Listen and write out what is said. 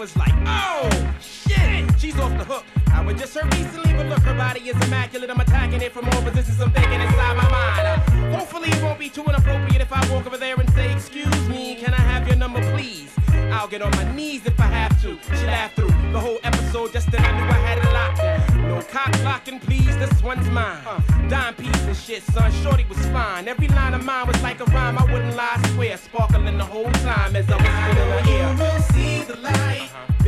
was like, oh, shit, she's off the hook. I was just her recently, but look, her body is immaculate. I'm attacking it from all positions. I'm thinking inside my mind. Uh, hopefully, it won't be too inappropriate if I walk over there and say, excuse me, can I have your number, please? I'll get on my knees if I have to. She laughed through the whole episode just then I knew I had it locked. No cock blocking, please, this one's mine. Uh, dime piece and shit, son, shorty was fine. Every line of mine was like a rhyme, I wouldn't lie, I swear. Sparkling the whole time as I was feeling ear. You will